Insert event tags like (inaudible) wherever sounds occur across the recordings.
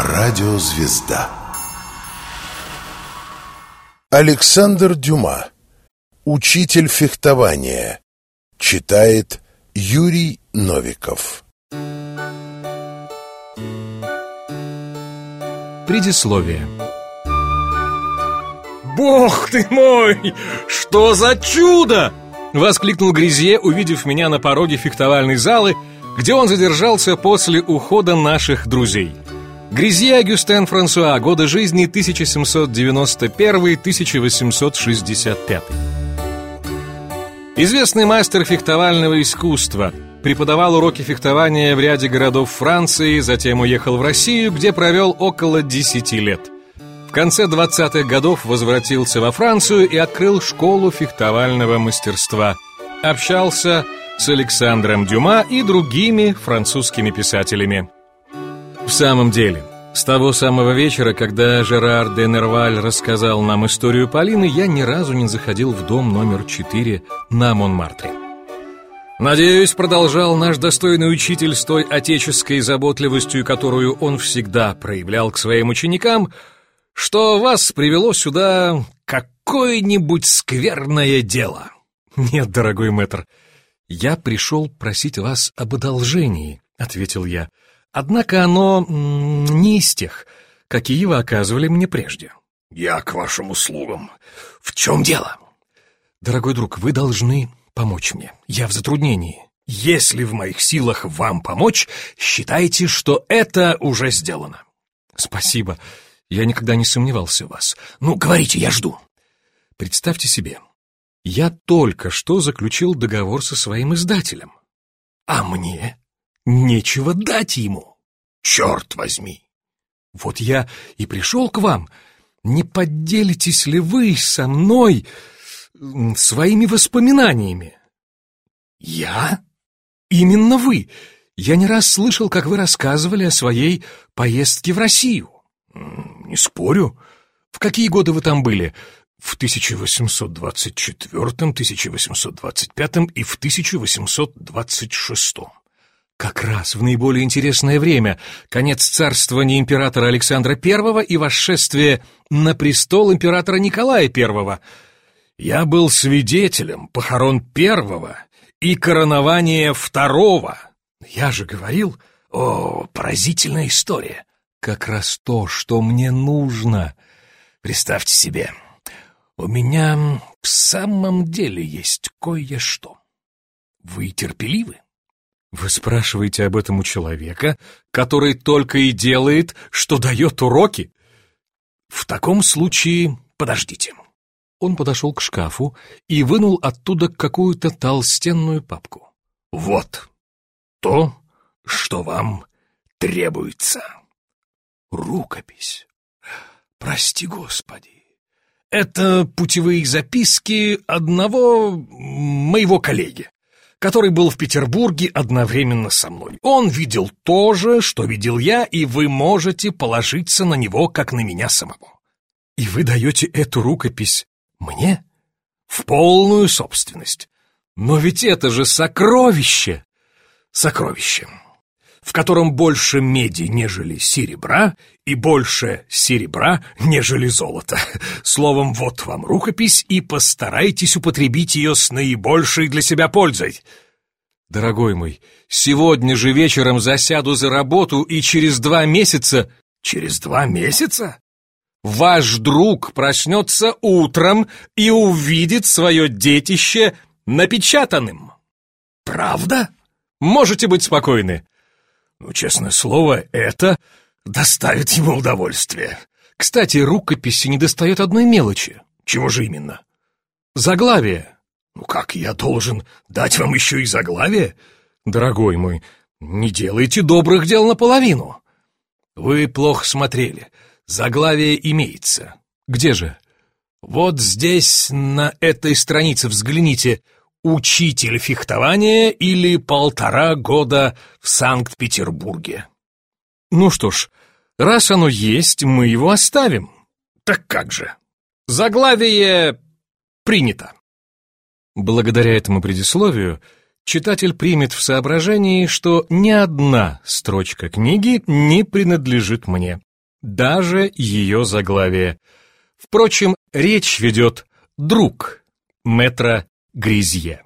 Радиозвезда Александр Дюма Учитель фехтования Читает Юрий Новиков Предисловие «Бог ты мой! Что за чудо!» Воскликнул Грязье, увидев меня на пороге фехтовальной залы, где он задержался после ухода наших друзей. Грязье Агюстен Франсуа, годы жизни 1791-1865. Известный мастер фехтовального искусства, преподавал уроки фехтования в ряде городов Франции, затем уехал в Россию, где провел около 10 лет. В конце 20-х годов возвратился во Францию и открыл школу фехтовального мастерства. Общался с Александром Дюма и другими французскими писателями. В самом деле, с того самого вечера, когда Жерар де Нерваль рассказал нам историю Полины, я ни разу не заходил в дом номер 4 на Монмартре. Надеюсь, продолжал наш достойный учитель с той отеческой заботливостью, которую он всегда проявлял к своим ученикам – что вас привело сюда какое-нибудь скверное дело. Нет, дорогой мэтр, я пришел просить вас об одолжении, ответил я. Однако оно не из тех, какие вы оказывали мне прежде. Я к вашим услугам. В чем дело? Дорогой друг, вы должны помочь мне. Я в затруднении. Если в моих силах вам помочь, считайте, что это уже сделано. Спасибо. Я никогда не сомневался в вас. Ну, говорите, я жду. Представьте себе, я только что заключил договор со своим издателем. А мне нечего дать ему. Черт возьми! Вот я и пришел к вам. Не поделитесь ли вы со мной своими воспоминаниями? Я? Именно вы. Я не раз слышал, как вы рассказывали о своей поездке в Россию. Не спорю. В какие годы вы там были? В 1824, 1825 и в 1826. Как раз в наиболее интересное время, конец царствования императора Александра I и восшествие на престол императора Николая I. Я был свидетелем похорон первого и коронования второго. Я же говорил, о, поразительная история. Как раз то, что мне нужно. Представьте себе, у меня в самом деле есть кое-что. Вы терпеливы? Вы спрашиваете об этом у человека, который только и делает, что дает уроки? В таком случае подождите. Он подошел к шкафу и вынул оттуда какую-то толстенную папку. Вот то, что вам требуется рукопись. Прости, Господи. Это путевые записки одного моего коллеги, который был в Петербурге одновременно со мной. Он видел то же, что видел я, и вы можете положиться на него, как на меня самого. И вы даете эту рукопись мне? В полную собственность. Но ведь это же сокровище! Сокровище в котором больше меди, нежели серебра, и больше серебра, нежели золота. (laughs) Словом, вот вам рукопись, и постарайтесь употребить ее с наибольшей для себя пользой. Дорогой мой, сегодня же вечером засяду за работу, и через два месяца... Через два месяца? Ваш друг проснется утром и увидит свое детище напечатанным. Правда? Можете быть спокойны. Ну, честное слово, это доставит ему удовольствие. Кстати, рукописи не достает одной мелочи. Чего же именно? Заглавие. Ну как, я должен дать вам еще и заглавие? Дорогой мой, не делайте добрых дел наполовину. Вы плохо смотрели. Заглавие имеется. Где же? Вот здесь, на этой странице, взгляните — учитель фехтования или полтора года в Санкт-Петербурге. Ну что ж, раз оно есть, мы его оставим. Так как же? Заглавие принято. Благодаря этому предисловию читатель примет в соображении, что ни одна строчка книги не принадлежит мне. даже ее заглавие. Впрочем, речь ведет друг метра Гризье.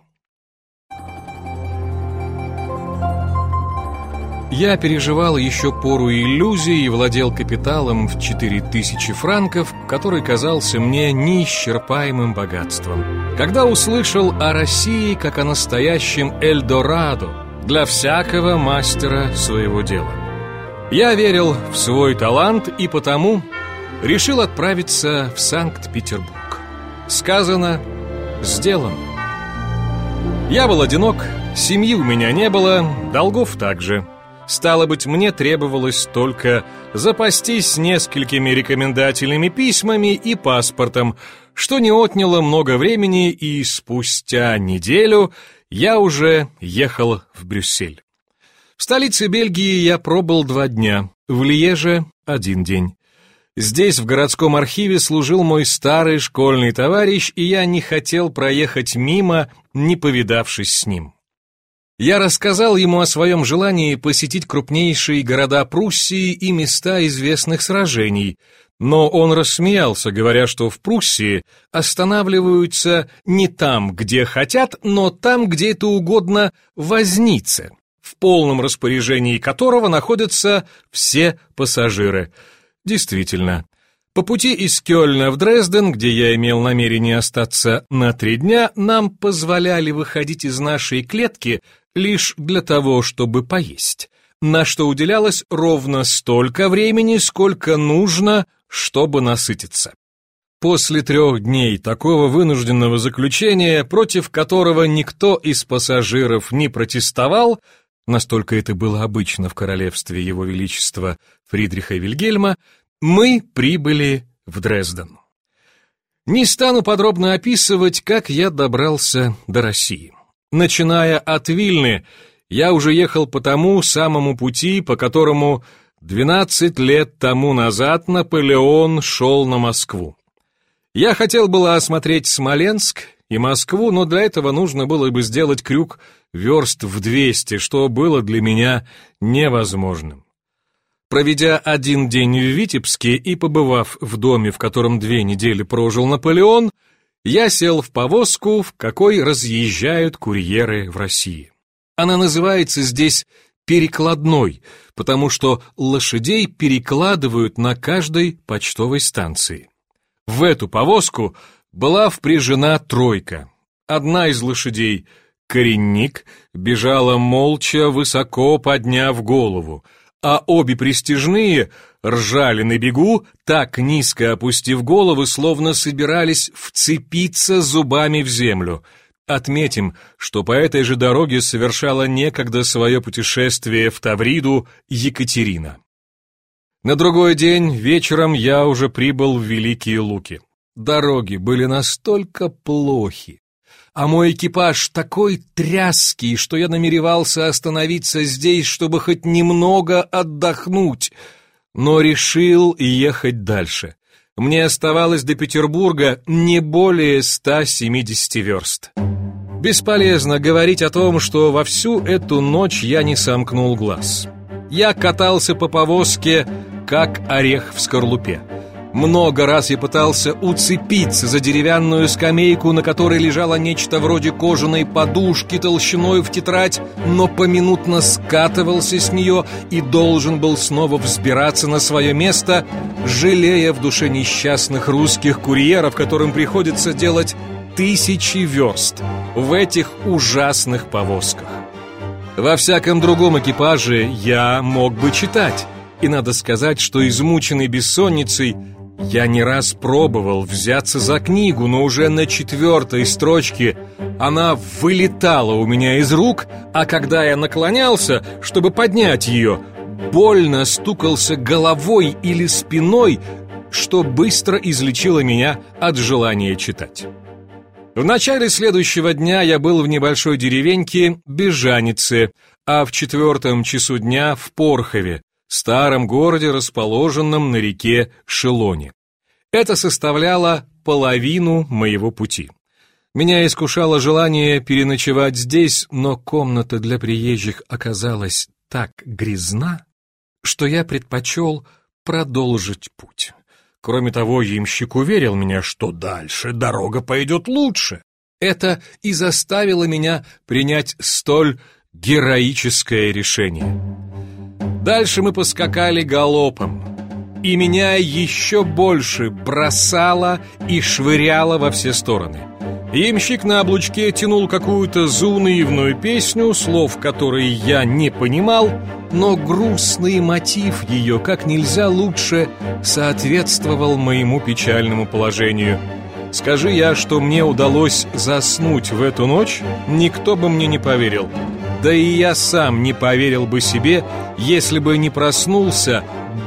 Я переживал еще пору иллюзий и владел капиталом в 4000 франков, который казался мне неисчерпаемым богатством. Когда услышал о России как о настоящем Эльдорадо для всякого мастера своего дела. Я верил в свой талант и потому решил отправиться в Санкт-Петербург. Сказано, сделано. Я был одинок, семьи у меня не было, долгов также. Стало быть, мне требовалось только запастись несколькими рекомендательными письмами и паспортом, что не отняло много времени, и спустя неделю я уже ехал в Брюссель. В столице Бельгии я пробыл два дня, в Льеже — один день. Здесь, в городском архиве, служил мой старый школьный товарищ, и я не хотел проехать мимо, не повидавшись с ним. Я рассказал ему о своем желании посетить крупнейшие города Пруссии и места известных сражений, но он рассмеялся, говоря, что в Пруссии останавливаются не там, где хотят, но там, где это угодно вознице, в полном распоряжении которого находятся все пассажиры. Действительно, по пути из Кёльна в Дрезден, где я имел намерение остаться на три дня, нам позволяли выходить из нашей клетки лишь для того, чтобы поесть, на что уделялось ровно столько времени, сколько нужно, чтобы насытиться. После трех дней такого вынужденного заключения, против которого никто из пассажиров не протестовал, настолько это было обычно в королевстве Его Величества Фридриха Вильгельма, мы прибыли в Дрезден. Не стану подробно описывать, как я добрался до России. Начиная от Вильны, я уже ехал по тому самому пути, по которому 12 лет тому назад Наполеон шел на Москву. Я хотел было осмотреть Смоленск и Москву, но для этого нужно было бы сделать крюк верст в 200, что было для меня невозможным. Проведя один день в Витебске и побывав в доме, в котором две недели прожил Наполеон, я сел в повозку, в какой разъезжают курьеры в России. Она называется здесь перекладной, потому что лошадей перекладывают на каждой почтовой станции. В эту повозку была впряжена тройка. Одна из лошадей, коренник, бежала молча, высоко подняв голову — а обе пристижные ржали на бегу, так низко опустив головы, словно собирались вцепиться зубами в землю. Отметим, что по этой же дороге совершала некогда свое путешествие в Тавриду Екатерина. На другой день вечером я уже прибыл в Великие Луки. Дороги были настолько плохи, а мой экипаж такой тряский, что я намеревался остановиться здесь, чтобы хоть немного отдохнуть, но решил ехать дальше. Мне оставалось до Петербурга не более 170 верст. Бесполезно говорить о том, что во всю эту ночь я не сомкнул глаз. Я катался по повозке, как орех в скорлупе. Много раз я пытался уцепиться за деревянную скамейку, на которой лежало нечто вроде кожаной подушки толщиной в тетрадь, но поминутно скатывался с нее и должен был снова взбираться на свое место, жалея в душе несчастных русских курьеров, которым приходится делать тысячи верст в этих ужасных повозках. Во всяком другом экипаже я мог бы читать, и надо сказать, что измученный бессонницей я не раз пробовал взяться за книгу, но уже на четвертой строчке она вылетала у меня из рук, а когда я наклонялся, чтобы поднять ее, больно стукался головой или спиной, что быстро излечило меня от желания читать. В начале следующего дня я был в небольшой деревеньке Бежанице, а в четвертом часу дня в Порхове, старом городе, расположенном на реке Шелоне. Это составляло половину моего пути. Меня искушало желание переночевать здесь, но комната для приезжих оказалась так грязна, что я предпочел продолжить путь. Кроме того, ямщик уверил меня, что дальше дорога пойдет лучше. Это и заставило меня принять столь героическое решение. Дальше мы поскакали галопом, и меня еще больше бросало и швыряло во все стороны. Ямщик на облучке тянул какую-то заунывную песню, слов которой я не понимал, но грустный мотив ее как нельзя лучше соответствовал моему печальному положению. Скажи я, что мне удалось заснуть в эту ночь, никто бы мне не поверил. Да и я сам не поверил бы себе, если бы не проснулся,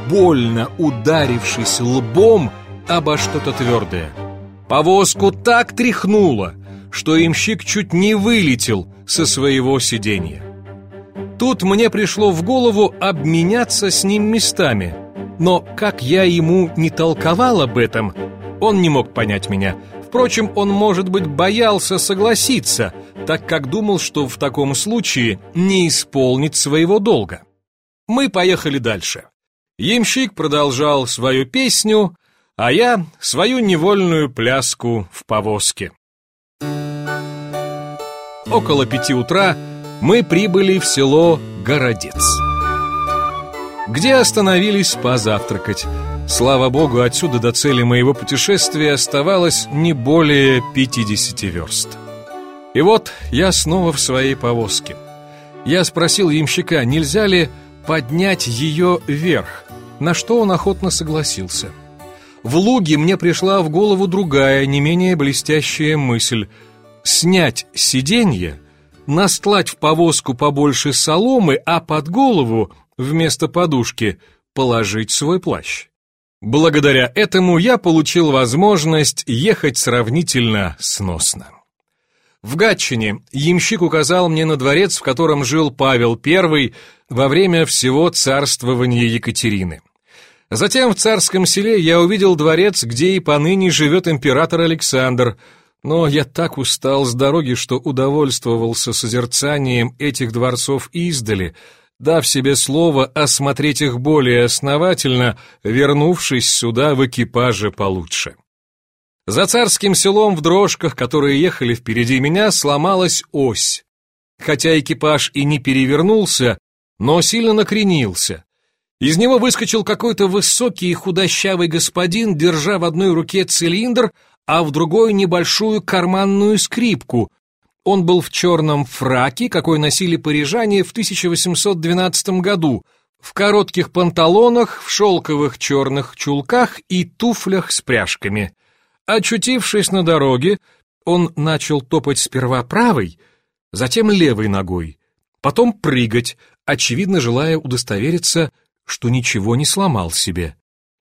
больно ударившись лбом обо что-то твердое. Повозку так тряхнуло, что имщик чуть не вылетел со своего сиденья. Тут мне пришло в голову обменяться с ним местами, но как я ему не толковал об этом, он не мог понять меня. Впрочем, он, может быть, боялся согласиться, так как думал, что в таком случае не исполнит своего долга. Мы поехали дальше. Ямщик продолжал свою песню, а я свою невольную пляску в повозке. Около пяти утра мы прибыли в село Городец, где остановились позавтракать. Слава богу, отсюда до цели моего путешествия оставалось не более 50 верст. И вот я снова в своей повозке. Я спросил ямщика, нельзя ли поднять ее вверх, на что он охотно согласился – в луге мне пришла в голову другая, не менее блестящая мысль. Снять сиденье, настлать в повозку побольше соломы, а под голову, вместо подушки, положить свой плащ. Благодаря этому я получил возможность ехать сравнительно сносно. В Гатчине ямщик указал мне на дворец, в котором жил Павел I во время всего царствования Екатерины. Затем в царском селе я увидел дворец, где и поныне живет император Александр, но я так устал с дороги, что удовольствовался созерцанием этих дворцов издали, дав себе слово осмотреть их более основательно, вернувшись сюда в экипаже получше. За царским селом в дрожках, которые ехали впереди меня, сломалась ось. Хотя экипаж и не перевернулся, но сильно накренился. Из него выскочил какой-то высокий и худощавый господин, держа в одной руке цилиндр, а в другой небольшую карманную скрипку. Он был в черном фраке, какой носили парижане в 1812 году, в коротких панталонах, в шелковых черных чулках и туфлях с пряжками. Очутившись на дороге, он начал топать сперва правой, затем левой ногой, потом прыгать, очевидно желая удостовериться, что ничего не сломал себе.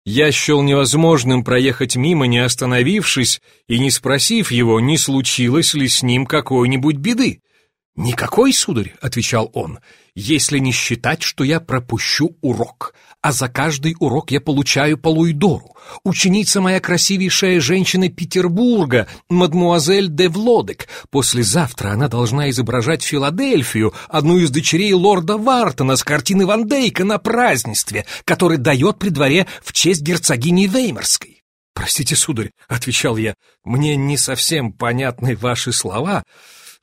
Я счел невозможным проехать мимо, не остановившись и не спросив его, не случилось ли с ним какой-нибудь беды. «Никакой, сударь», — отвечал он, — «если не считать, что я пропущу урок, а за каждый урок я получаю по луидору. Ученица моя красивейшая женщина Петербурга, мадмуазель де Влодек. Послезавтра она должна изображать Филадельфию, одну из дочерей лорда Вартона с картины Ван Дейка на празднестве, который дает при дворе в честь герцогини Веймарской». «Простите, сударь», — отвечал я, — «мне не совсем понятны ваши слова».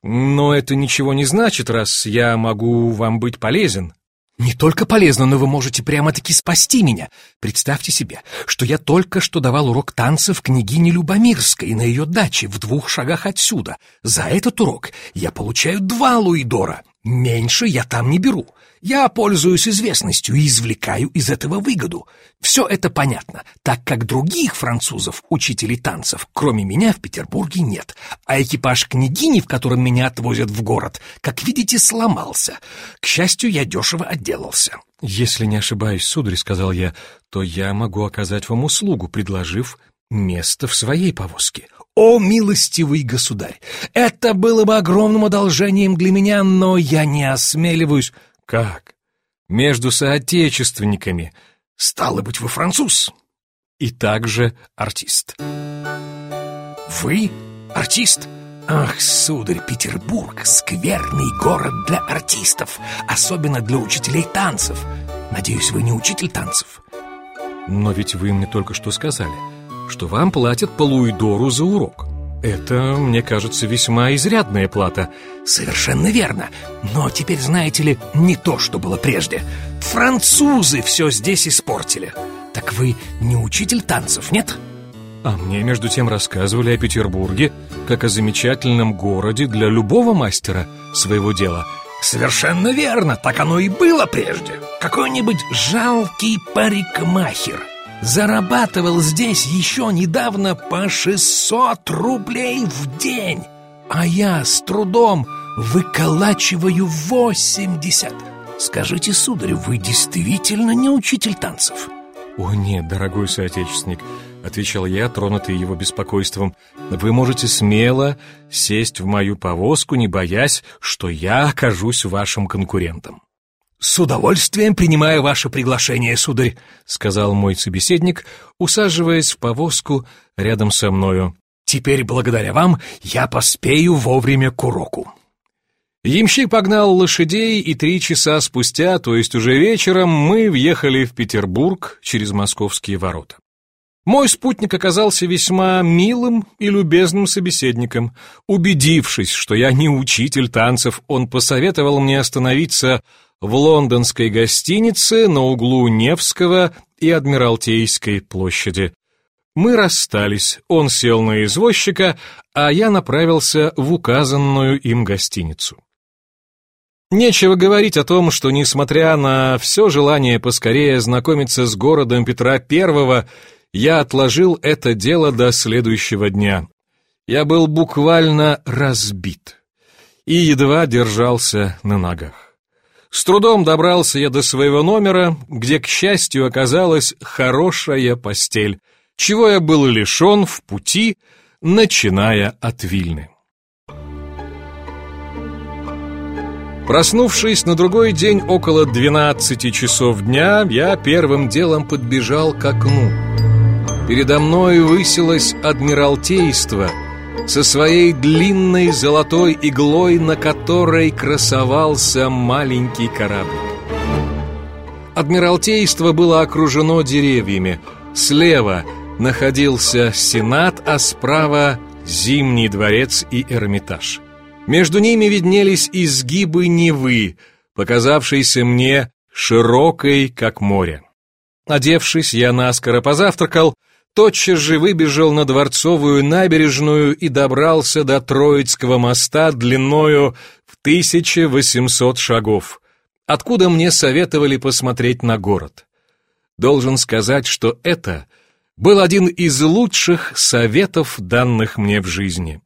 Но это ничего не значит, раз я могу вам быть полезен. Не только полезно, но вы можете прямо-таки спасти меня. Представьте себе, что я только что давал урок танцев княгине Любомирской на ее даче в двух шагах отсюда. За этот урок я получаю два луидора. Меньше я там не беру. Я пользуюсь известностью и извлекаю из этого выгоду. Все это понятно, так как других французов, учителей танцев, кроме меня в Петербурге нет. А экипаж княгини, в котором меня отвозят в город, как видите, сломался. К счастью, я дешево отделался. «Если не ошибаюсь, сударь, — сказал я, — то я могу оказать вам услугу, предложив место в своей повозке. О, милостивый государь! Это было бы огромным одолжением для меня, но я не осмеливаюсь... Как? Между соотечественниками. Стало быть, вы француз. И также артист. Вы артист? Ах, сударь, Петербург — скверный город для артистов, особенно для учителей танцев. Надеюсь, вы не учитель танцев? Но ведь вы мне только что сказали, что вам платят по луидору за урок. Это, мне кажется, весьма изрядная плата. Совершенно верно. Но теперь, знаете ли, не то, что было прежде. Французы все здесь испортили. Так вы не учитель танцев, нет? А мне, между тем, рассказывали о Петербурге как о замечательном городе для любого мастера своего дела. Совершенно верно, так оно и было прежде. Какой-нибудь жалкий парикмахер зарабатывал здесь еще недавно по 600 рублей в день, а я с трудом выколачиваю 80. Скажите, сударь, вы действительно не учитель танцев? О нет, дорогой соотечественник, отвечал я, тронутый его беспокойством. Вы можете смело сесть в мою повозку, не боясь, что я окажусь вашим конкурентом. «С удовольствием принимаю ваше приглашение, сударь», — сказал мой собеседник, усаживаясь в повозку рядом со мною. «Теперь, благодаря вам, я поспею вовремя к уроку». Ямщик погнал лошадей, и три часа спустя, то есть уже вечером, мы въехали в Петербург через московские ворота. Мой спутник оказался весьма милым и любезным собеседником. Убедившись, что я не учитель танцев, он посоветовал мне остановиться в лондонской гостинице на углу Невского и Адмиралтейской площади. Мы расстались, он сел на извозчика, а я направился в указанную им гостиницу. Нечего говорить о том, что, несмотря на все желание поскорее знакомиться с городом Петра I, я отложил это дело до следующего дня. Я был буквально разбит и едва держался на ногах. С трудом добрался я до своего номера, где, к счастью, оказалась хорошая постель, чего я был лишен в пути, начиная от Вильны. Проснувшись на другой день около 12 часов дня, я первым делом подбежал к окну. Передо мной высилось Адмиралтейство — со своей длинной золотой иглой, на которой красовался маленький корабль. Адмиралтейство было окружено деревьями. Слева находился Сенат, а справа Зимний дворец и Эрмитаж. Между ними виднелись изгибы Невы, показавшейся мне широкой, как море. Одевшись, я наскоро позавтракал, тотчас же выбежал на Дворцовую набережную и добрался до Троицкого моста длиною в 1800 шагов, откуда мне советовали посмотреть на город. Должен сказать, что это был один из лучших советов, данных мне в жизни.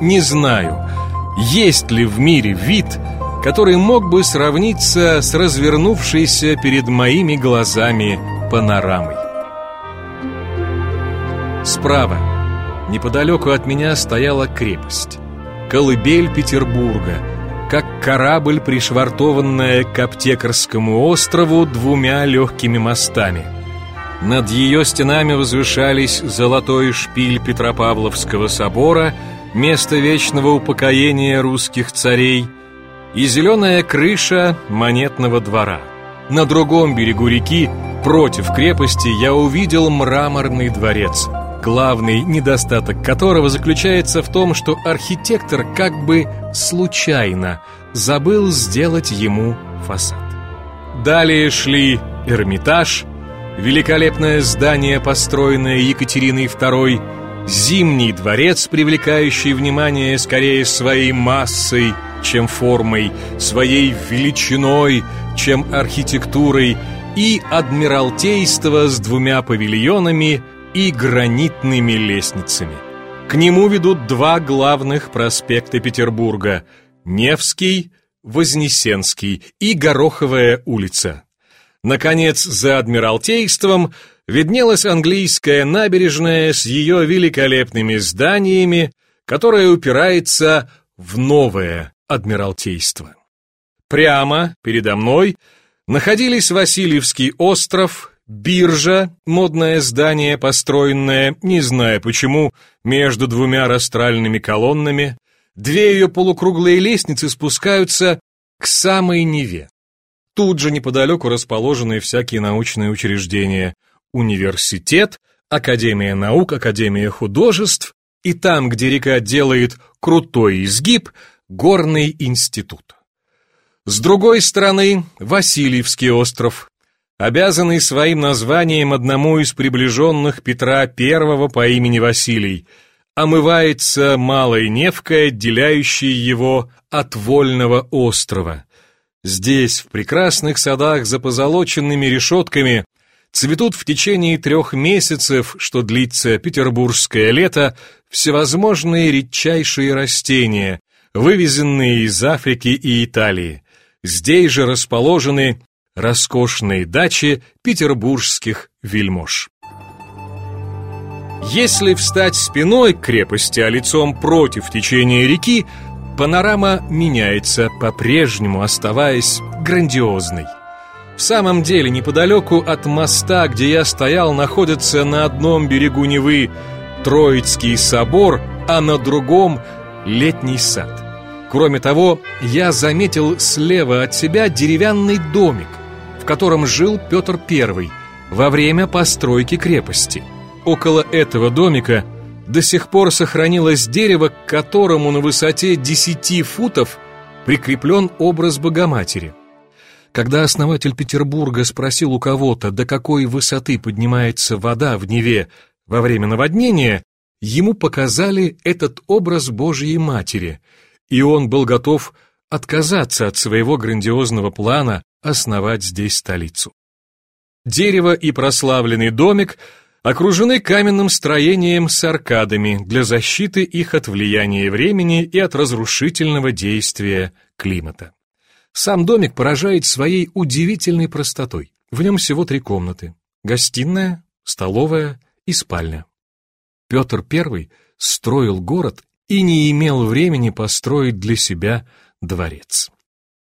Не знаю, есть ли в мире вид, который мог бы сравниться с развернувшейся перед моими глазами панорамой. Справа, неподалеку от меня, стояла крепость. Колыбель Петербурга, как корабль, пришвартованная к Аптекарскому острову двумя легкими мостами. Над ее стенами возвышались золотой шпиль Петропавловского собора, место вечного упокоения русских царей, и зеленая крыша монетного двора. На другом берегу реки, против крепости, я увидел мраморный дворец – главный недостаток которого заключается в том, что архитектор как бы случайно забыл сделать ему фасад. Далее шли Эрмитаж, великолепное здание, построенное Екатериной II, Зимний дворец, привлекающий внимание скорее своей массой, чем формой, своей величиной, чем архитектурой, и Адмиралтейство с двумя павильонами – и гранитными лестницами. К нему ведут два главных проспекта Петербурга – Невский, Вознесенский и Гороховая улица. Наконец, за Адмиралтейством виднелась английская набережная с ее великолепными зданиями, которая упирается в новое Адмиралтейство. Прямо передо мной находились Васильевский остров, Биржа, модное здание, построенное, не зная почему, между двумя растральными колоннами, две ее полукруглые лестницы спускаются к самой Неве. Тут же неподалеку расположены всякие научные учреждения, университет, Академия наук, Академия художеств, и там, где река делает крутой изгиб, горный институт. С другой стороны, Васильевский остров, обязанный своим названием одному из приближенных Петра I по имени Василий, омывается малой Невкой, отделяющей его от вольного острова. Здесь, в прекрасных садах за позолоченными решетками, цветут в течение трех месяцев, что длится петербургское лето, всевозможные редчайшие растения, вывезенные из Африки и Италии. Здесь же расположены роскошные дачи петербургских вельмож. Если встать спиной к крепости, а лицом против течения реки, панорама меняется, по-прежнему оставаясь грандиозной. В самом деле, неподалеку от моста, где я стоял, находится на одном берегу Невы Троицкий собор, а на другом — летний сад. Кроме того, я заметил слева от себя деревянный домик, в котором жил Петр I во время постройки крепости. Около этого домика до сих пор сохранилось дерево, к которому на высоте 10 футов прикреплен образ Богоматери. Когда основатель Петербурга спросил у кого-то, до какой высоты поднимается вода в Неве во время наводнения, ему показали этот образ Божьей Матери, и он был готов отказаться от своего грандиозного плана основать здесь столицу. Дерево и прославленный домик окружены каменным строением с аркадами для защиты их от влияния времени и от разрушительного действия климата. Сам домик поражает своей удивительной простотой. В нем всего три комнаты – гостиная, столовая и спальня. Петр I строил город и не имел времени построить для себя дворец.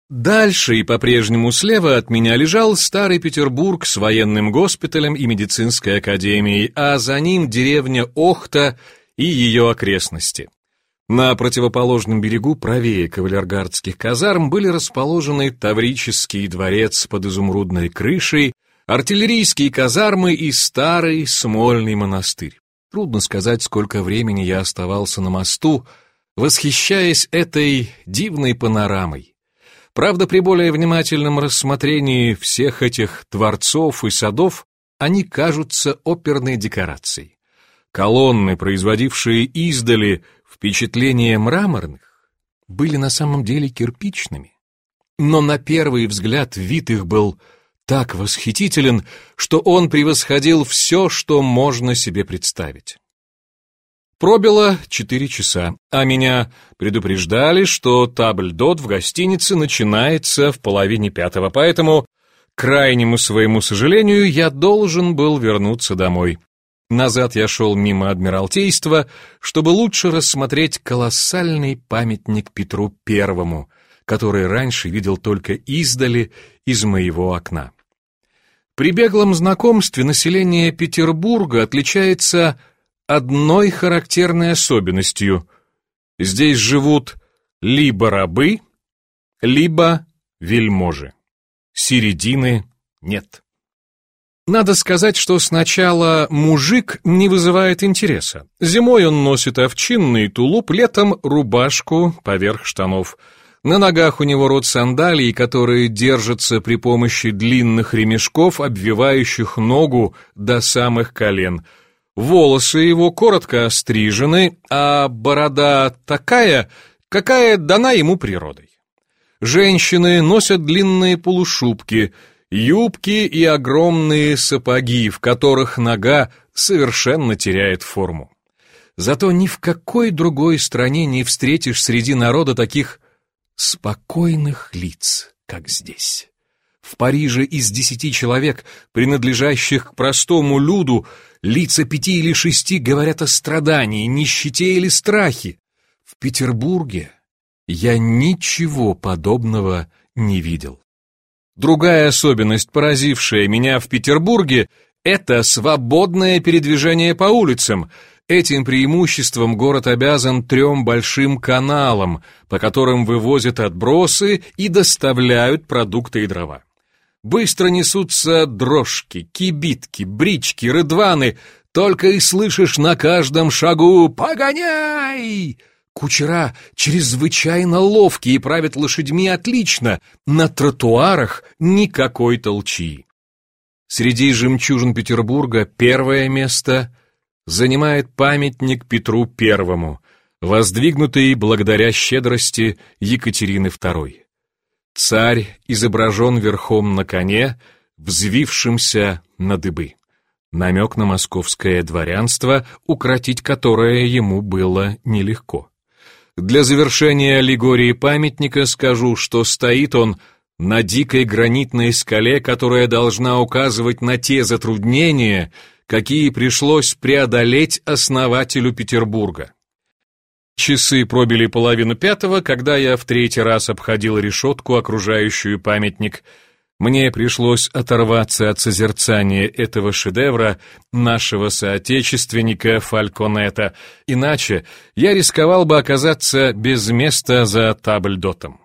Дальше и по-прежнему слева от меня лежал старый Петербург с военным госпиталем и медицинской академией, а за ним деревня Охта и ее окрестности. На противоположном берегу, правее кавалергардских казарм, были расположены Таврический дворец под изумрудной крышей, артиллерийские казармы и старый Смольный монастырь. Трудно сказать, сколько времени я оставался на мосту, восхищаясь этой дивной панорамой. Правда, при более внимательном рассмотрении всех этих дворцов и садов они кажутся оперной декорацией. Колонны, производившие издали впечатление мраморных, были на самом деле кирпичными. Но на первый взгляд вид их был так восхитителен, что он превосходил все, что можно себе представить. Пробило четыре часа, а меня предупреждали, что табльдот в гостинице начинается в половине пятого, поэтому, крайнему своему сожалению, я должен был вернуться домой. Назад я шел мимо Адмиралтейства, чтобы лучше рассмотреть колоссальный памятник Петру Первому, который раньше видел только издали из моего окна. При беглом знакомстве население Петербурга отличается одной характерной особенностью. Здесь живут либо рабы, либо вельможи. Середины нет. Надо сказать, что сначала мужик не вызывает интереса. Зимой он носит овчинный тулуп, летом рубашку поверх штанов. На ногах у него рот сандалий, которые держатся при помощи длинных ремешков, обвивающих ногу до самых колен – Волосы его коротко острижены, а борода такая, какая дана ему природой. Женщины носят длинные полушубки, юбки и огромные сапоги, в которых нога совершенно теряет форму. Зато ни в какой другой стране не встретишь среди народа таких спокойных лиц, как здесь. В Париже из десяти человек, принадлежащих к простому люду, лица пяти или шести говорят о страдании, нищете или страхе. В Петербурге я ничего подобного не видел. Другая особенность, поразившая меня в Петербурге, это свободное передвижение по улицам. Этим преимуществом город обязан трем большим каналам, по которым вывозят отбросы и доставляют продукты и дрова. Быстро несутся дрожки, кибитки, брички, рыдваны. Только и слышишь на каждом шагу «Погоняй!» Кучера чрезвычайно ловкие и правят лошадьми отлично. На тротуарах никакой толчи. Среди жемчужин Петербурга первое место занимает памятник Петру Первому, воздвигнутый благодаря щедрости Екатерины II. Царь изображен верхом на коне, взвившимся на дыбы. Намек на московское дворянство, укротить которое ему было нелегко. Для завершения аллегории памятника скажу, что стоит он на дикой гранитной скале, которая должна указывать на те затруднения, какие пришлось преодолеть основателю Петербурга. Часы пробили половину пятого, когда я в третий раз обходил решетку, окружающую памятник. Мне пришлось оторваться от созерцания этого шедевра нашего соотечественника Фальконета, иначе я рисковал бы оказаться без места за табльдотом.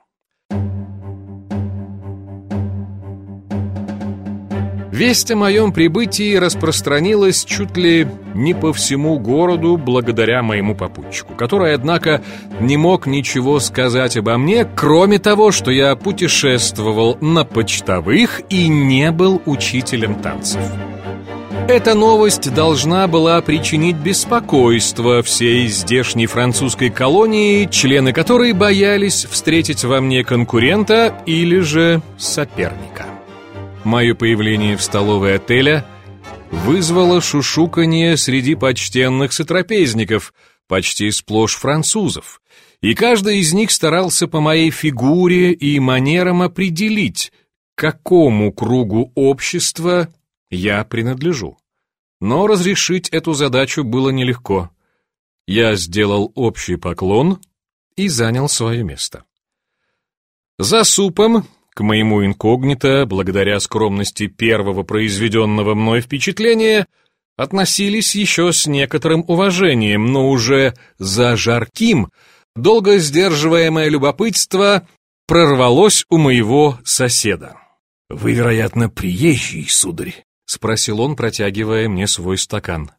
Весть о моем прибытии распространилась чуть ли не по всему городу благодаря моему попутчику, который, однако, не мог ничего сказать обо мне, кроме того, что я путешествовал на почтовых и не был учителем танцев. Эта новость должна была причинить беспокойство всей здешней французской колонии, члены которой боялись встретить во мне конкурента или же соперника. Мое появление в столовой отеля вызвало шушуканье среди почтенных сотрапезников, почти сплошь французов, и каждый из них старался по моей фигуре и манерам определить, к какому кругу общества я принадлежу. Но разрешить эту задачу было нелегко. Я сделал общий поклон и занял свое место. За супом к моему инкогнито, благодаря скромности первого произведенного мной впечатления, относились еще с некоторым уважением, но уже за жарким, долго сдерживаемое любопытство прорвалось у моего соседа. «Вы, вероятно, приезжий, сударь?» — спросил он, протягивая мне свой стакан.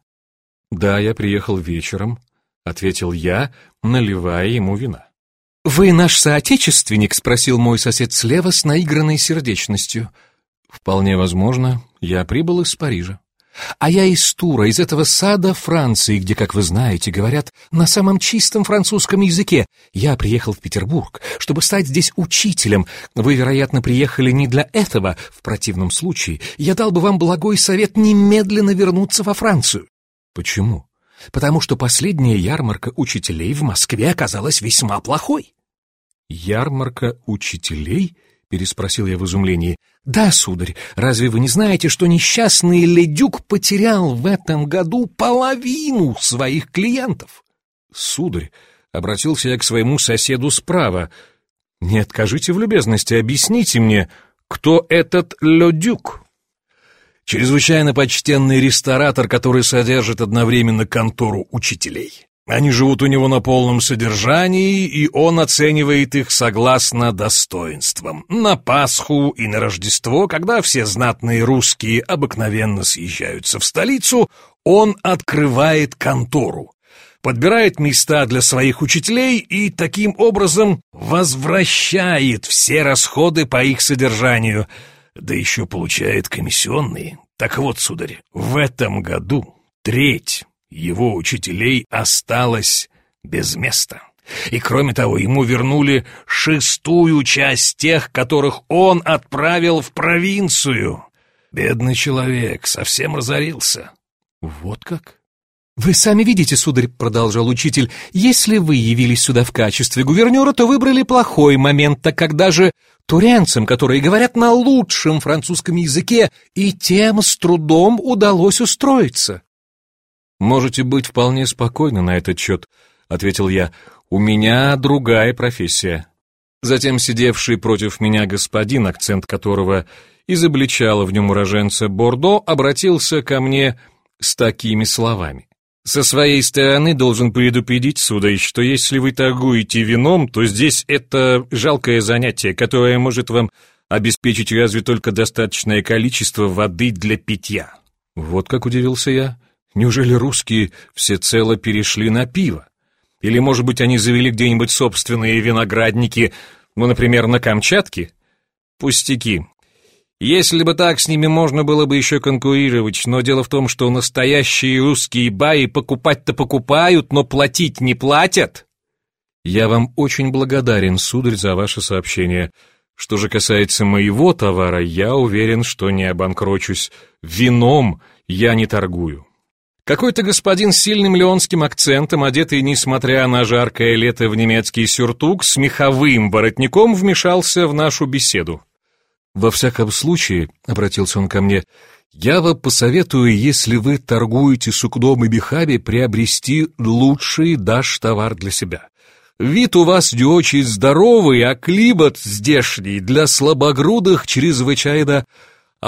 «Да, я приехал вечером», — ответил я, наливая ему вина. «Вы наш соотечественник?» — спросил мой сосед слева с наигранной сердечностью. «Вполне возможно. Я прибыл из Парижа». «А я из Тура, из этого сада Франции, где, как вы знаете, говорят на самом чистом французском языке. Я приехал в Петербург, чтобы стать здесь учителем. Вы, вероятно, приехали не для этого. В противном случае я дал бы вам благой совет немедленно вернуться во Францию». «Почему?» потому что последняя ярмарка учителей в Москве оказалась весьма плохой. «Ярмарка учителей?» — переспросил я в изумлении. «Да, сударь, разве вы не знаете, что несчастный Ледюк потерял в этом году половину своих клиентов?» «Сударь», — обратился я к своему соседу справа, — «не откажите в любезности, объясните мне, кто этот Ледюк?» Чрезвычайно почтенный ресторатор, который содержит одновременно контору учителей. Они живут у него на полном содержании, и он оценивает их согласно достоинствам. На Пасху и на Рождество, когда все знатные русские обыкновенно съезжаются в столицу, он открывает контору, подбирает места для своих учителей и таким образом возвращает все расходы по их содержанию, да еще получает комиссионные. Так вот, сударь, в этом году треть его учителей осталось без места. И кроме того, ему вернули шестую часть тех, которых он отправил в провинцию. Бедный человек совсем разорился. Вот как? «Вы сами видите, сударь», — продолжал учитель, «если вы явились сюда в качестве гувернера, то выбрали плохой момент, так как даже туренцам, которые говорят на лучшем французском языке, и тем с трудом удалось устроиться. «Можете быть вполне спокойны на этот счет», — ответил я. «У меня другая профессия». Затем сидевший против меня господин, акцент которого изобличало в нем уроженца Бордо, обратился ко мне с такими словами. «Со своей стороны должен предупредить, сударь, что если вы торгуете вином, то здесь это жалкое занятие, которое может вам обеспечить разве только достаточное количество воды для питья. Вот как удивился я. Неужели русские всецело перешли на пиво? Или, может быть, они завели где-нибудь собственные виноградники, ну, например, на Камчатке? Пустяки. Если бы так, с ними можно было бы еще конкурировать, но дело в том, что настоящие русские баи покупать-то покупают, но платить не платят. Я вам очень благодарен, сударь, за ваше сообщение. Что же касается моего товара, я уверен, что не обанкрочусь. Вином я не торгую. Какой-то господин с сильным леонским акцентом, одетый, несмотря на жаркое лето, в немецкий сюртук, с меховым воротником вмешался в нашу беседу. «Во всяком случае», — обратился он ко мне, — «я вам посоветую, если вы торгуете сукном и мехами, приобрести лучший даш товар для себя. Вид у вас не очень здоровый, а климат здешний для слабогрудых чрезвычайно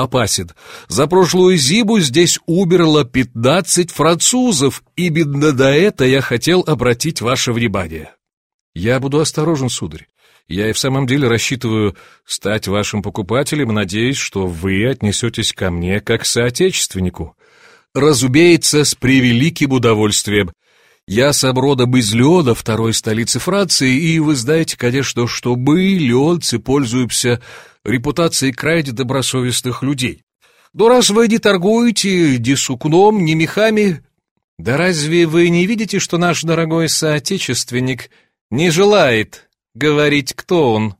опасен. За прошлую зиму здесь умерло пятнадцать французов, и именно на это я хотел обратить ваше внимание. Я буду осторожен, сударь. Я и в самом деле рассчитываю стать вашим покупателем, надеюсь, что вы отнесетесь ко мне как соотечественнику. Разумеется, с превеликим удовольствием. Я сам родом из Леона, второй столицы Франции, и вы знаете, конечно, что мы, леонцы, пользуемся репутацией крайне добросовестных людей. Но раз вы не торгуете ни сукном, ни мехами, да разве вы не видите, что наш дорогой соотечественник не желает говорить, кто он?»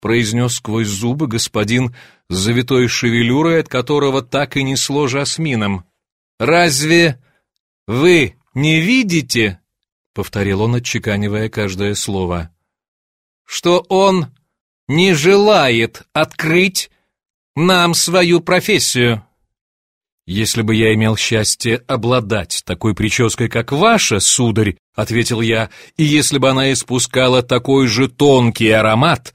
произнес сквозь зубы господин с завитой шевелюрой, от которого так и несло жасмином. «Разве вы не видите?» — повторил он, отчеканивая каждое слово. «Что он не желает открыть нам свою профессию?» «Если бы я имел счастье обладать такой прической, как ваша, сударь, — ответил я, — и если бы она испускала такой же тонкий аромат,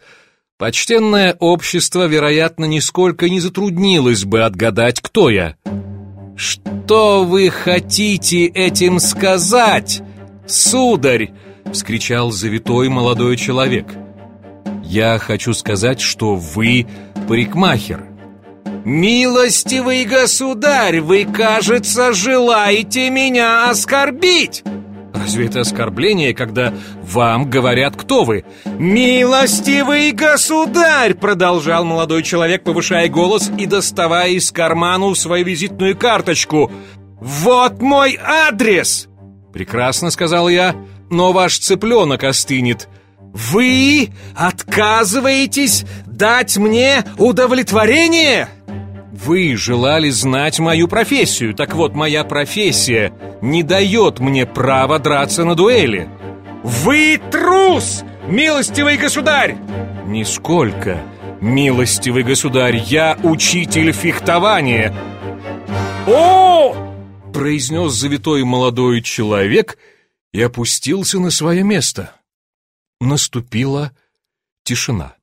почтенное общество, вероятно, нисколько не затруднилось бы отгадать, кто я». «Что вы хотите этим сказать, сударь?» — вскричал завитой молодой человек. «Я хочу сказать, что вы парикмахер». «Милостивый государь, вы, кажется, желаете меня оскорбить!» Разве это оскорбление, когда вам говорят, кто вы? «Милостивый государь!» Продолжал молодой человек, повышая голос и доставая из кармана свою визитную карточку. «Вот мой адрес!» «Прекрасно», — сказал я, — «но ваш цыпленок остынет». «Вы отказываетесь дать мне удовлетворение?» Вы желали знать мою профессию. Так вот, моя профессия не дает мне права драться на дуэли. Вы трус, милостивый государь! Нисколько, милостивый государь, я учитель фехтования. О! произнес завитой молодой человек и опустился на свое место. Наступила тишина.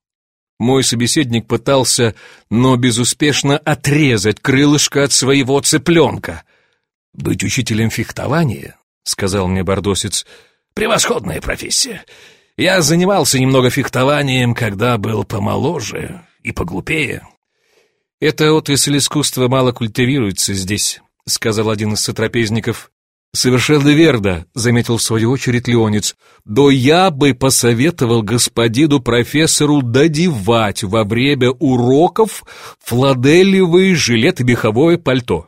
Мой собеседник пытался, но безуспешно отрезать крылышко от своего цыпленка. «Быть учителем фехтования», — сказал мне бордосец, — «превосходная профессия. Я занимался немного фехтованием, когда был помоложе и поглупее». «Эта отрасль искусства мало культивируется здесь», — сказал один из сотрапезников. «Совершенно верно», — заметил в свою очередь Леонец. «Да я бы посоветовал господину профессору додевать во время уроков фладелевый жилет и меховое пальто.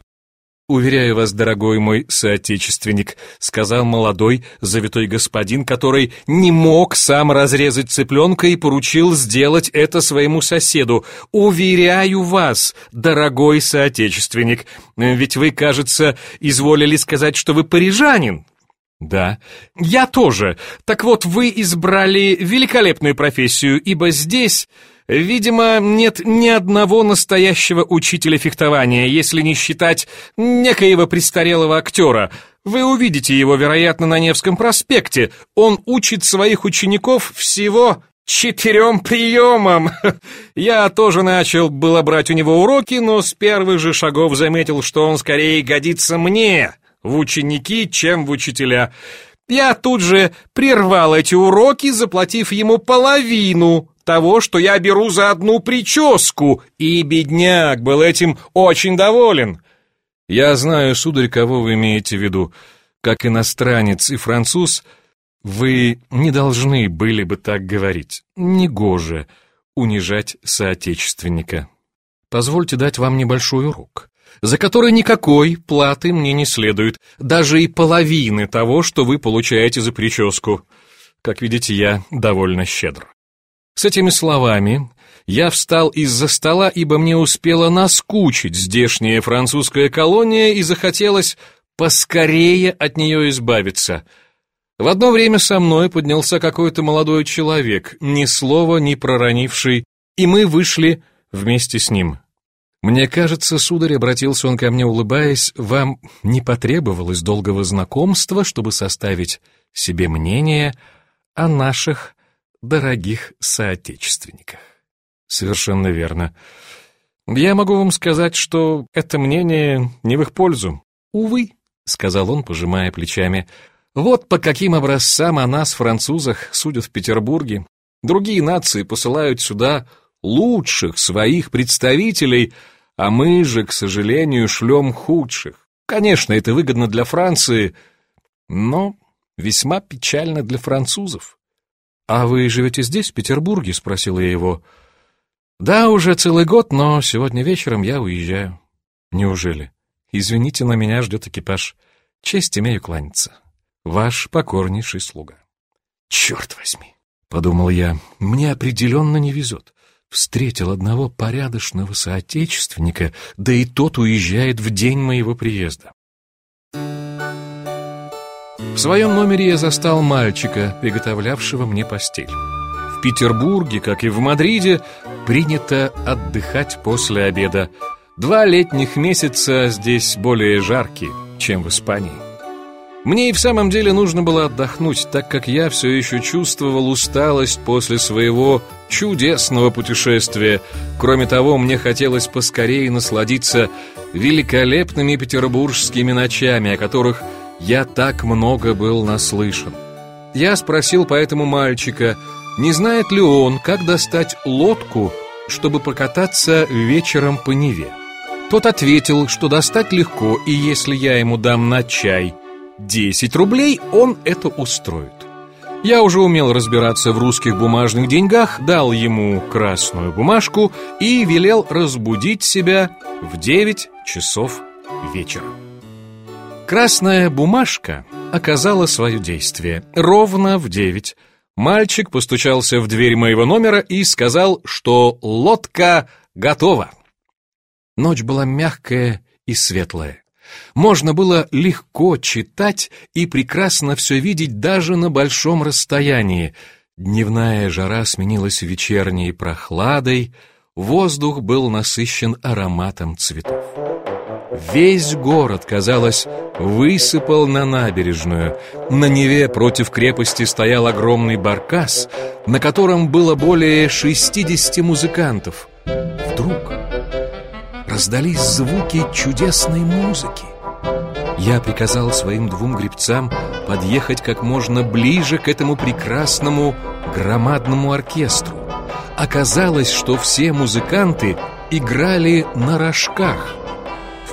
«Уверяю вас, дорогой мой соотечественник», — сказал молодой завитой господин, который не мог сам разрезать цыпленка и поручил сделать это своему соседу. «Уверяю вас, дорогой соотечественник, ведь вы, кажется, изволили сказать, что вы парижанин». «Да». «Я тоже. Так вот, вы избрали великолепную профессию, ибо здесь...» Видимо, нет ни одного настоящего учителя фехтования, если не считать некоего престарелого актера. Вы увидите его, вероятно, на Невском проспекте. Он учит своих учеников всего четырем приемам. (laughs) Я тоже начал было брать у него уроки, но с первых же шагов заметил, что он скорее годится мне в ученики, чем в учителя. Я тут же прервал эти уроки, заплатив ему половину того, что я беру за одну прическу, и бедняк был этим очень доволен. Я знаю, сударь, кого вы имеете в виду. Как иностранец и француз, вы не должны были бы так говорить. Негоже унижать соотечественника. Позвольте дать вам небольшой урок за который никакой платы мне не следует, даже и половины того, что вы получаете за прическу. Как видите, я довольно щедр. С этими словами я встал из-за стола, ибо мне успела наскучить здешняя французская колония и захотелось поскорее от нее избавиться. В одно время со мной поднялся какой-то молодой человек, ни слова не проронивший, и мы вышли вместе с ним. «Мне кажется, сударь, — обратился он ко мне, улыбаясь, — вам не потребовалось долгого знакомства, чтобы составить себе мнение о наших дорогих соотечественниках». «Совершенно верно. Я могу вам сказать, что это мнение не в их пользу. Увы, — сказал он, пожимая плечами, — вот по каким образцам о нас, французах, судят в Петербурге. Другие нации посылают сюда лучших своих представителей, а мы же, к сожалению, шлем худших. Конечно, это выгодно для Франции, но весьма печально для французов. «А вы живете здесь, в Петербурге?» — спросил я его. «Да, уже целый год, но сегодня вечером я уезжаю». «Неужели? Извините, но меня ждет экипаж. Честь имею кланяться. Ваш покорнейший слуга». «Черт возьми!» — подумал я. «Мне определенно не везет встретил одного порядочного соотечественника, да и тот уезжает в день моего приезда. В своем номере я застал мальчика, приготовлявшего мне постель. В Петербурге, как и в Мадриде, принято отдыхать после обеда. Два летних месяца здесь более жаркие, чем в Испании. Мне и в самом деле нужно было отдохнуть, так как я все еще чувствовал усталость после своего чудесного путешествия. Кроме того, мне хотелось поскорее насладиться великолепными петербургскими ночами, о которых я так много был наслышан. Я спросил поэтому мальчика, не знает ли он, как достать лодку, чтобы покататься вечером по Неве. Тот ответил, что достать легко, и если я ему дам на чай – 10 рублей он это устроит. Я уже умел разбираться в русских бумажных деньгах, дал ему красную бумажку и велел разбудить себя в 9 часов вечера. Красная бумажка оказала свое действие. Ровно в 9 мальчик постучался в дверь моего номера и сказал, что лодка готова. Ночь была мягкая и светлая. Можно было легко читать и прекрасно все видеть даже на большом расстоянии. Дневная жара сменилась вечерней прохладой, воздух был насыщен ароматом цветов. Весь город, казалось, высыпал на набережную. На Неве против крепости стоял огромный баркас, на котором было более 60 музыкантов. Вдруг раздались звуки чудесной музыки. Я приказал своим двум гребцам подъехать как можно ближе к этому прекрасному громадному оркестру. Оказалось, что все музыканты играли на рожках.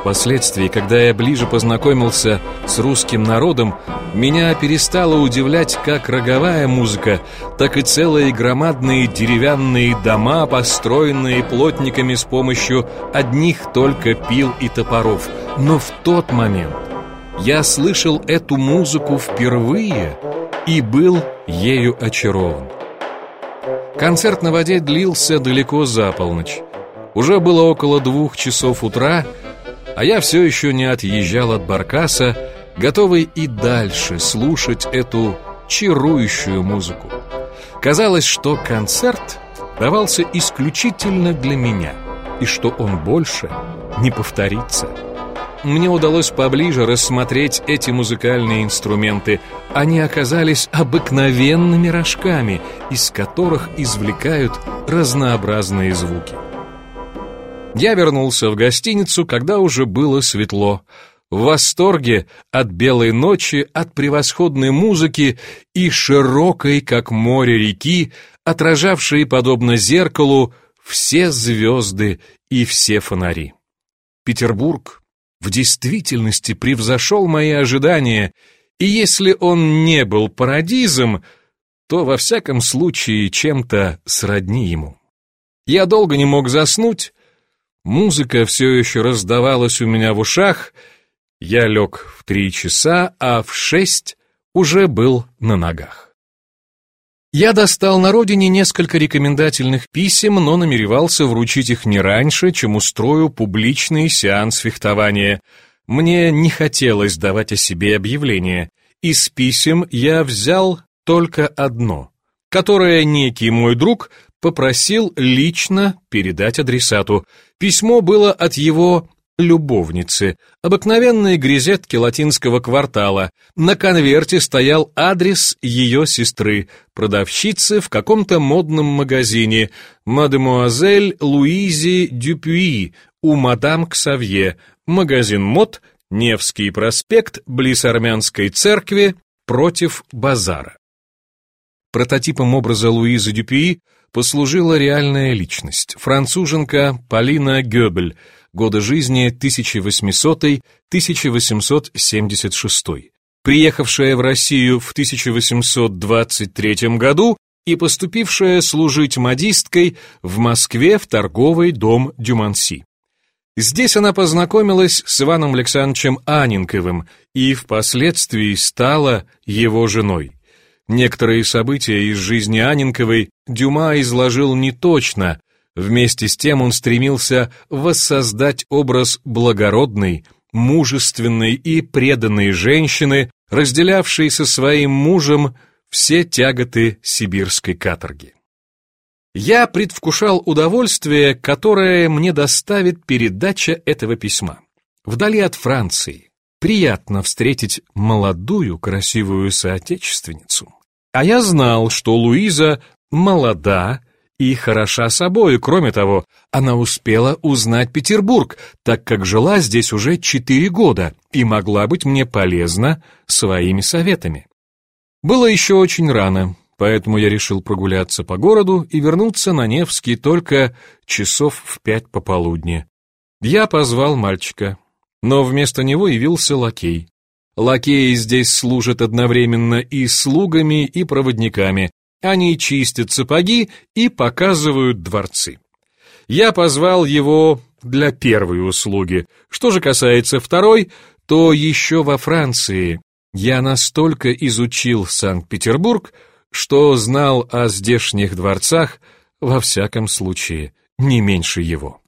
Впоследствии, когда я ближе познакомился с русским народом, меня перестало удивлять как роговая музыка, так и целые громадные деревянные дома, построенные плотниками с помощью одних только пил и топоров. Но в тот момент я слышал эту музыку впервые и был ею очарован. Концерт на воде длился далеко за полночь. Уже было около двух часов утра, а я все еще не отъезжал от Баркаса, готовый и дальше слушать эту чарующую музыку. Казалось, что концерт давался исключительно для меня, и что он больше не повторится. Мне удалось поближе рассмотреть эти музыкальные инструменты. Они оказались обыкновенными рожками, из которых извлекают разнообразные звуки. Я вернулся в гостиницу, когда уже было светло. В восторге от белой ночи, от превосходной музыки и широкой, как море реки, отражавшие, подобно зеркалу, все звезды и все фонари. Петербург в действительности превзошел мои ожидания, и если он не был парадизом, то во всяком случае чем-то сродни ему. Я долго не мог заснуть, музыка все еще раздавалась у меня в ушах, я лег в три часа, а в шесть уже был на ногах. Я достал на родине несколько рекомендательных писем, но намеревался вручить их не раньше, чем устрою публичный сеанс фехтования. Мне не хотелось давать о себе объявление. Из писем я взял только одно, которое некий мой друг попросил лично передать адресату. Письмо было от его любовницы, обыкновенные грезетки латинского квартала. На конверте стоял адрес ее сестры, продавщицы в каком-то модном магазине, мадемуазель Луизи Дюпюи у мадам Ксавье, магазин мод, Невский проспект, близ Армянской церкви, против базара. Прототипом образа Луизы Дюпюи послужила реальная личность, француженка Полина Гёбель, годы жизни 1800-1876, приехавшая в Россию в 1823 году и поступившая служить модисткой в Москве в торговый дом Дюманси. Здесь она познакомилась с Иваном Александровичем Анинковым и впоследствии стала его женой. Некоторые события из жизни Анинковой Дюма изложил неточно, Вместе с тем он стремился воссоздать образ благородной, мужественной и преданной женщины, разделявшей со своим мужем все тяготы сибирской каторги. Я предвкушал удовольствие, которое мне доставит передача этого письма. Вдали от Франции приятно встретить молодую красивую соотечественницу. А я знал, что Луиза молода, и хороша собой. Кроме того, она успела узнать Петербург, так как жила здесь уже четыре года и могла быть мне полезна своими советами. Было еще очень рано, поэтому я решил прогуляться по городу и вернуться на Невский только часов в пять пополудни. Я позвал мальчика, но вместо него явился лакей. Лакеи здесь служат одновременно и слугами, и проводниками, они чистят сапоги и показывают дворцы. Я позвал его для первой услуги. Что же касается второй, то еще во Франции я настолько изучил Санкт-Петербург, что знал о здешних дворцах, во всяком случае, не меньше его.